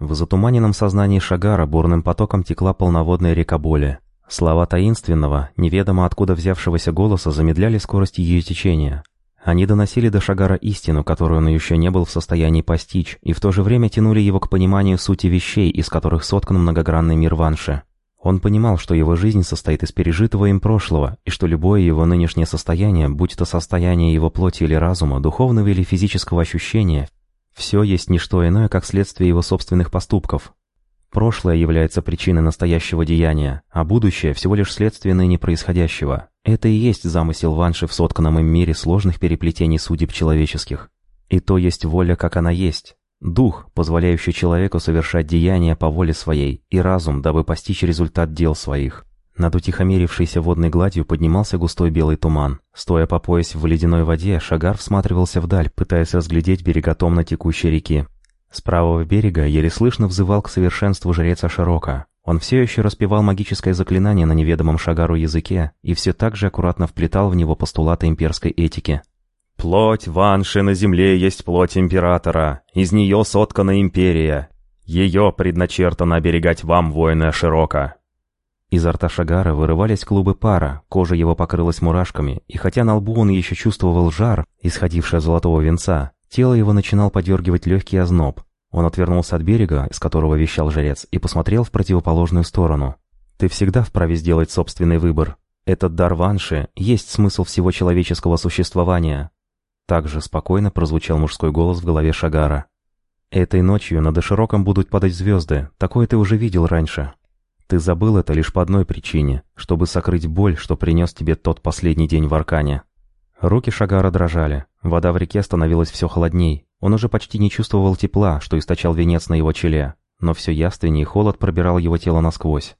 В затуманенном сознании Шагара бурным потоком текла полноводная река боли. Слова таинственного, неведомо откуда взявшегося голоса замедляли скорость ее течения. Они доносили до Шагара истину, которую он еще не был в состоянии постичь, и в то же время тянули его к пониманию сути вещей, из которых соткан многогранный мир Ванши. Он понимал, что его жизнь состоит из пережитого им прошлого, и что любое его нынешнее состояние, будь то состояние его плоти или разума, духовного или физического ощущения, все есть не что иное, как следствие его собственных поступков. Прошлое является причиной настоящего деяния, а будущее всего лишь следствие ныне происходящего. Это и есть замысел Ванши в сотканном им мире сложных переплетений судеб человеческих. И то есть воля, как она есть. Дух, позволяющий человеку совершать деяния по воле своей, и разум, дабы постичь результат дел своих. Над утихомирившейся водной гладью поднимался густой белый туман. Стоя по пояс в ледяной воде, Шагар всматривался вдаль, пытаясь разглядеть берега томно текущей реки. С правого берега еле слышно взывал к совершенству жрец Аширока. Он все еще распевал магическое заклинание на неведомом Шагару языке и все так же аккуратно вплетал в него постулаты имперской этики. «Плоть Ванши на земле есть плоть императора, из нее соткана империя. Ее предначертано оберегать вам, воины Аширока. Изо рта Шагара вырывались клубы пара, кожа его покрылась мурашками, и хотя на лбу он еще чувствовал жар, исходивший от золотого венца, тело его начинал подергивать легкий озноб. Он отвернулся от берега, с которого вещал жрец, и посмотрел в противоположную сторону. «Ты всегда вправе сделать собственный выбор. Этот дар ванши есть смысл всего человеческого существования». Также спокойно прозвучал мужской голос в голове Шагара. «Этой ночью над Эшироком будут падать звезды, такое ты уже видел раньше. Ты забыл это лишь по одной причине, чтобы сокрыть боль, что принес тебе тот последний день в Аркане. Руки Шагара дрожали, вода в реке становилась все холодней. Он уже почти не чувствовал тепла, что источал венец на его челе, но все яственнее холод пробирал его тело насквозь.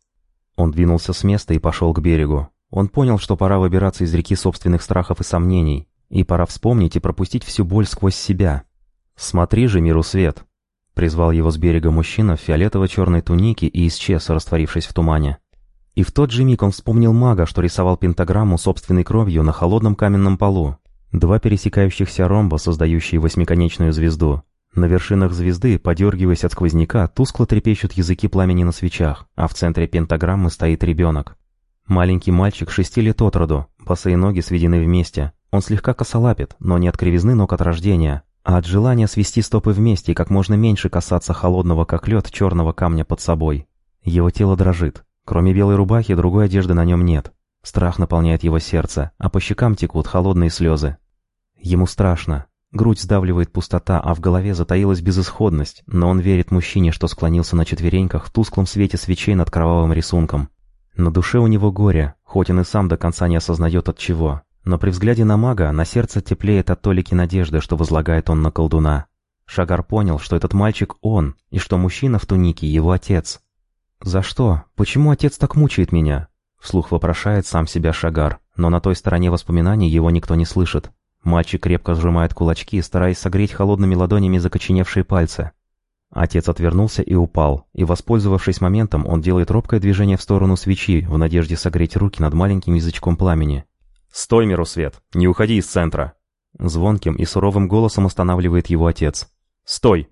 Он двинулся с места и пошел к берегу. Он понял, что пора выбираться из реки собственных страхов и сомнений, и пора вспомнить и пропустить всю боль сквозь себя. «Смотри же миру свет», Призвал его с берега мужчина в фиолетово-черной тунике и исчез, растворившись в тумане. И в тот же миг он вспомнил мага, что рисовал пентаграмму собственной кровью на холодном каменном полу. Два пересекающихся ромба, создающие восьмиконечную звезду. На вершинах звезды, подергиваясь от сквозняка, тускло трепещут языки пламени на свечах, а в центре пентаграммы стоит ребенок. Маленький мальчик шести лет от роду, босые ноги сведены вместе. Он слегка косолапит, но не от кривизны ног от рождения, а от желания свести стопы вместе и как можно меньше касаться холодного, как лед, черного камня под собой. Его тело дрожит. Кроме белой рубахи, другой одежды на нем нет. Страх наполняет его сердце, а по щекам текут холодные слезы. Ему страшно. Грудь сдавливает пустота, а в голове затаилась безысходность, но он верит мужчине, что склонился на четвереньках в тусклом свете свечей над кровавым рисунком. На душе у него горе, хоть он и сам до конца не осознает от чего. Но при взгляде на мага на сердце теплеет от толики надежды, что возлагает он на колдуна. Шагар понял, что этот мальчик он, и что мужчина в тунике его отец. «За что? Почему отец так мучает меня?» Вслух вопрошает сам себя Шагар, но на той стороне воспоминаний его никто не слышит. Мальчик крепко сжимает кулачки, стараясь согреть холодными ладонями закоченевшие пальцы. Отец отвернулся и упал, и, воспользовавшись моментом, он делает робкое движение в сторону свечи, в надежде согреть руки над маленьким язычком пламени. «Стой, Мирусвет! Не уходи из центра!» Звонким и суровым голосом останавливает его отец. «Стой!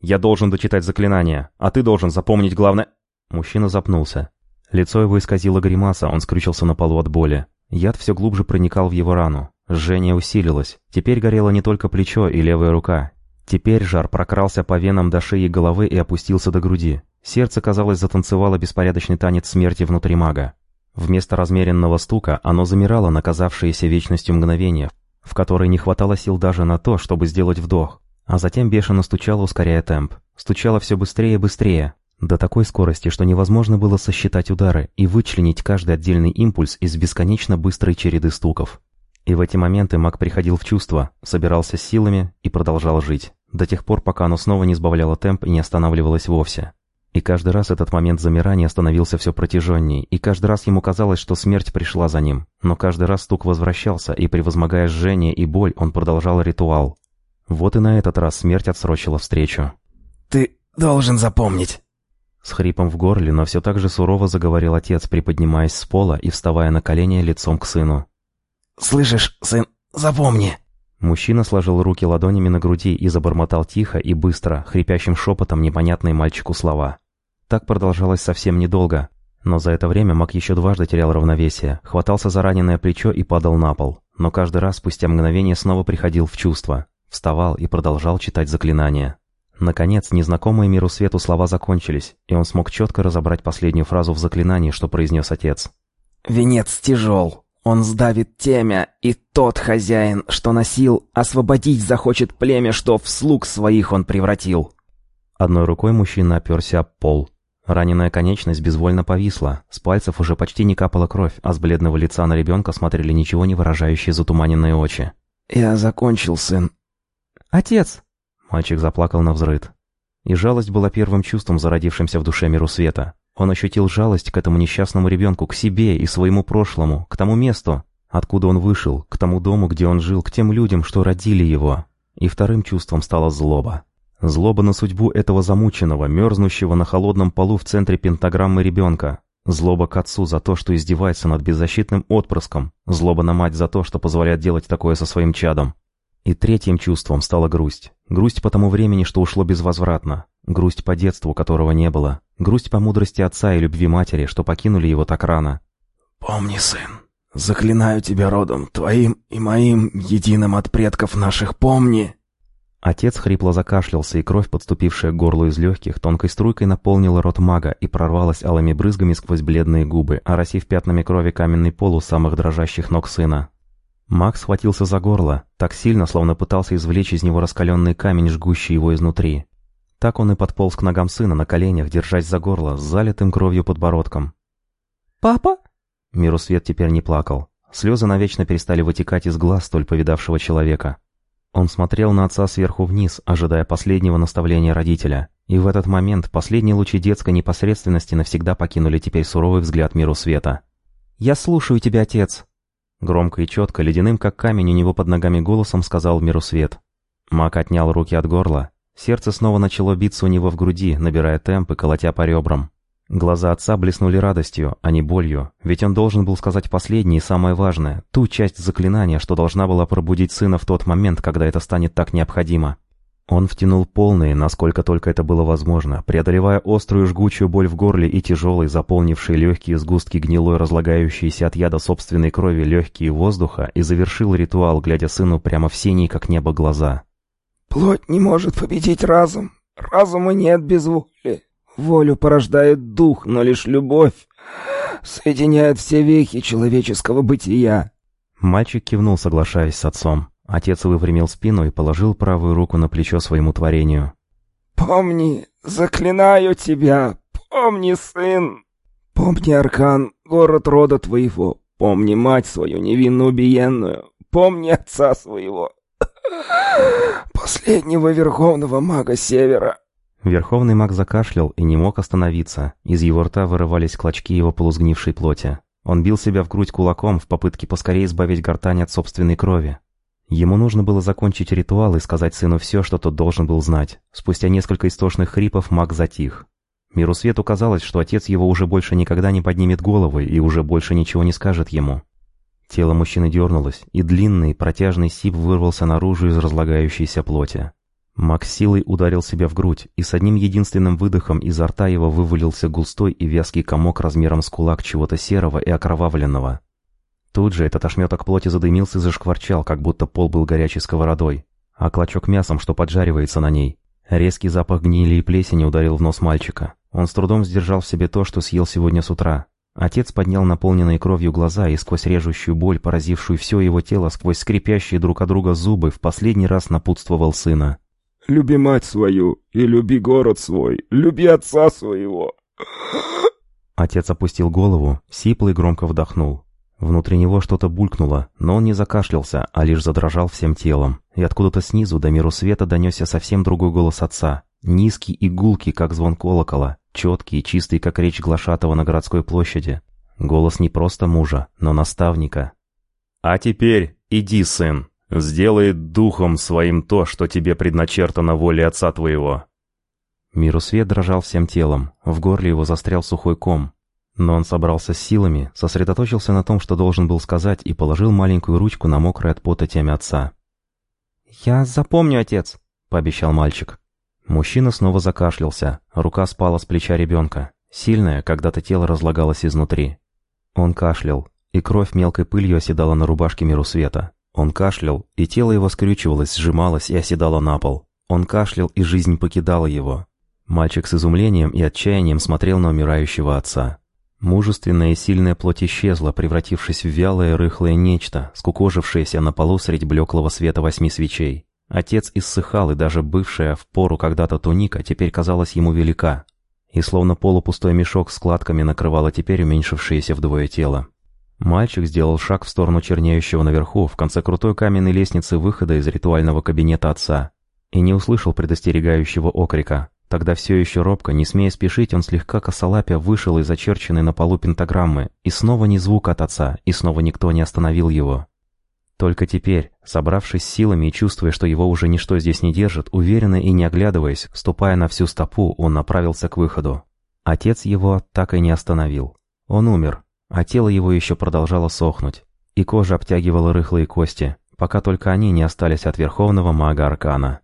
Я должен дочитать заклинание, а ты должен запомнить главное...» Мужчина запнулся. Лицо его исказило гримаса, он скрючился на полу от боли. Яд все глубже проникал в его рану. Жжение усилилось. Теперь горело не только плечо и левая рука. Теперь жар прокрался по венам до шеи головы и опустился до груди. Сердце, казалось, затанцевало беспорядочный танец смерти внутри мага. Вместо размеренного стука оно замирало на казавшееся вечностью мгновение, в которой не хватало сил даже на то, чтобы сделать вдох, а затем бешено стучало, ускоряя темп. Стучало все быстрее и быстрее, до такой скорости, что невозможно было сосчитать удары и вычленить каждый отдельный импульс из бесконечно быстрой череды стуков. И в эти моменты маг приходил в чувство, собирался силами и продолжал жить, до тех пор, пока оно снова не сбавляло темп и не останавливалось вовсе. И каждый раз этот момент замирания становился все протяженней, и каждый раз ему казалось, что смерть пришла за ним. Но каждый раз стук возвращался, и превозмогая жжение и боль, он продолжал ритуал. Вот и на этот раз смерть отсрочила встречу. «Ты должен запомнить!» С хрипом в горле, но все так же сурово заговорил отец, приподнимаясь с пола и вставая на колени лицом к сыну. «Слышишь, сын, запомни!» Мужчина сложил руки ладонями на груди и забормотал тихо и быстро, хрипящим шепотом непонятные мальчику слова. Так продолжалось совсем недолго, но за это время маг еще дважды терял равновесие, хватался за раненое плечо и падал на пол, но каждый раз спустя мгновение снова приходил в чувство, вставал и продолжал читать заклинания. Наконец, незнакомые миру свету слова закончились, и он смог четко разобрать последнюю фразу в заклинании, что произнес отец. «Венец тяжел, он сдавит темя, и тот хозяин, что носил, освободить захочет племя, что в слуг своих он превратил». Одной рукой мужчина оперся об пол. Раненая конечность безвольно повисла, с пальцев уже почти не капала кровь, а с бледного лица на ребенка смотрели ничего не выражающие затуманенные очи. «Я закончил, сын». «Отец!» Мальчик заплакал на взрыд. И жалость была первым чувством, зародившимся в душе миру света. Он ощутил жалость к этому несчастному ребенку, к себе и своему прошлому, к тому месту, откуда он вышел, к тому дому, где он жил, к тем людям, что родили его. И вторым чувством стала злоба. Злоба на судьбу этого замученного, мерзнущего на холодном полу в центре пентаграммы ребенка. Злоба к отцу за то, что издевается над беззащитным отпрыском. Злоба на мать за то, что позволяет делать такое со своим чадом. И третьим чувством стала грусть. Грусть по тому времени, что ушло безвозвратно. Грусть по детству, которого не было. Грусть по мудрости отца и любви матери, что покинули его так рано. «Помни, сын, заклинаю тебя родом твоим и моим, единым от предков наших, помни!» Отец хрипло закашлялся, и кровь, подступившая к горлу из легких, тонкой струйкой наполнила рот мага и прорвалась алыми брызгами сквозь бледные губы, оросив пятнами крови каменный пол у самых дрожащих ног сына. Маг схватился за горло, так сильно, словно пытался извлечь из него раскаленный камень, жгущий его изнутри. Так он и подполз к ногам сына на коленях, держась за горло, с залитым кровью подбородком. «Папа?» Мирусвет теперь не плакал. Слезы навечно перестали вытекать из глаз столь повидавшего человека. Он смотрел на отца сверху вниз, ожидая последнего наставления родителя. И в этот момент последние лучи детской непосредственности навсегда покинули теперь суровый взгляд миру света. «Я слушаю тебя, отец!» Громко и четко, ледяным как камень у него под ногами голосом сказал миру свет. Мак отнял руки от горла, Сердце снова начало биться у него в груди, набирая темп и колотя по ребрам. Глаза отца блеснули радостью, а не болью, ведь он должен был сказать последнее и самое важное, ту часть заклинания, что должна была пробудить сына в тот момент, когда это станет так необходимо. Он втянул полные, насколько только это было возможно, преодолевая острую жгучую боль в горле и тяжелый, заполнивший легкие сгустки гнилой, разлагающиеся от яда собственной крови легкие воздуха, и завершил ритуал, глядя сыну прямо в синие, как небо, глаза. Плоть не может победить разум. Разума нет без воли. Волю порождает дух, но лишь любовь соединяет все вехи человеческого бытия. Мальчик кивнул, соглашаясь с отцом. Отец выпрямил спину и положил правую руку на плечо своему творению. «Помни, заклинаю тебя, помни, сын! Помни, Аркан, город рода твоего, помни мать свою невинно убиенную, помни отца своего, Последнего верховного мага Севера. Верховный маг закашлял и не мог остановиться. Из его рта вырывались клочки его полузгнившей плоти. Он бил себя в грудь кулаком в попытке поскорее избавить гортань от собственной крови. Ему нужно было закончить ритуал и сказать сыну все, что тот должен был знать. Спустя несколько истошных хрипов маг затих. Миру свету казалось, что отец его уже больше никогда не поднимет головы и уже больше ничего не скажет ему. Тело мужчины дернулось, и длинный, протяжный сип вырвался наружу из разлагающейся плоти. Макс силой ударил себя в грудь, и с одним единственным выдохом изо рта его вывалился густой и вязкий комок размером с кулак чего-то серого и окровавленного. Тут же этот ошметок плоти задымился и зашкварчал, как будто пол был горячей сковородой, а клочок мясом, что поджаривается на ней. Резкий запах гнили и плесени ударил в нос мальчика. Он с трудом сдержал в себе то, что съел сегодня с утра, Отец поднял наполненные кровью глаза и сквозь режущую боль, поразившую все его тело, сквозь скрипящие друг от друга зубы, в последний раз напутствовал сына. «Люби мать свою и люби город свой, люби отца своего!» Отец опустил голову, сиплый громко вдохнул. Внутри него что-то булькнуло, но он не закашлялся, а лишь задрожал всем телом. И откуда-то снизу до миру света донесся совсем другой голос отца. Низкий и гулкий, как звон колокола, четкий и чистый, как речь глашатого на городской площади. Голос не просто мужа, но наставника. «А теперь иди, сын, сделай духом своим то, что тебе предначертано волей отца твоего». Мирусвет дрожал всем телом, в горле его застрял сухой ком. Но он собрался с силами, сосредоточился на том, что должен был сказать, и положил маленькую ручку на мокрое от пота темя отца. «Я запомню, отец», — пообещал мальчик. Мужчина снова закашлялся, рука спала с плеча ребенка. Сильное, когда-то тело разлагалось изнутри. Он кашлял, и кровь мелкой пылью оседала на рубашке миру света. Он кашлял, и тело его скрючивалось, сжималось и оседало на пол. Он кашлял, и жизнь покидала его. Мальчик с изумлением и отчаянием смотрел на умирающего отца. Мужественная и сильная плоть исчезла, превратившись в вялое рыхлое нечто, скукожившееся на полу средь блеклого света восьми свечей. Отец иссыхал, и даже бывшая в пору когда-то туника теперь казалась ему велика, и словно полупустой мешок складками накрывало теперь уменьшившееся вдвое тело. Мальчик сделал шаг в сторону чернеющего наверху, в конце крутой каменной лестницы выхода из ритуального кабинета отца, и не услышал предостерегающего окрика. Тогда все еще робко, не смея спешить, он слегка косолапя вышел из очерченной на полу пентаграммы, и снова ни звук от отца, и снова никто не остановил его. Только теперь, собравшись силами и чувствуя, что его уже ничто здесь не держит, уверенно и не оглядываясь, ступая на всю стопу, он направился к выходу. Отец его так и не остановил. Он умер, а тело его еще продолжало сохнуть, и кожа обтягивала рыхлые кости, пока только они не остались от верховного мага Аркана.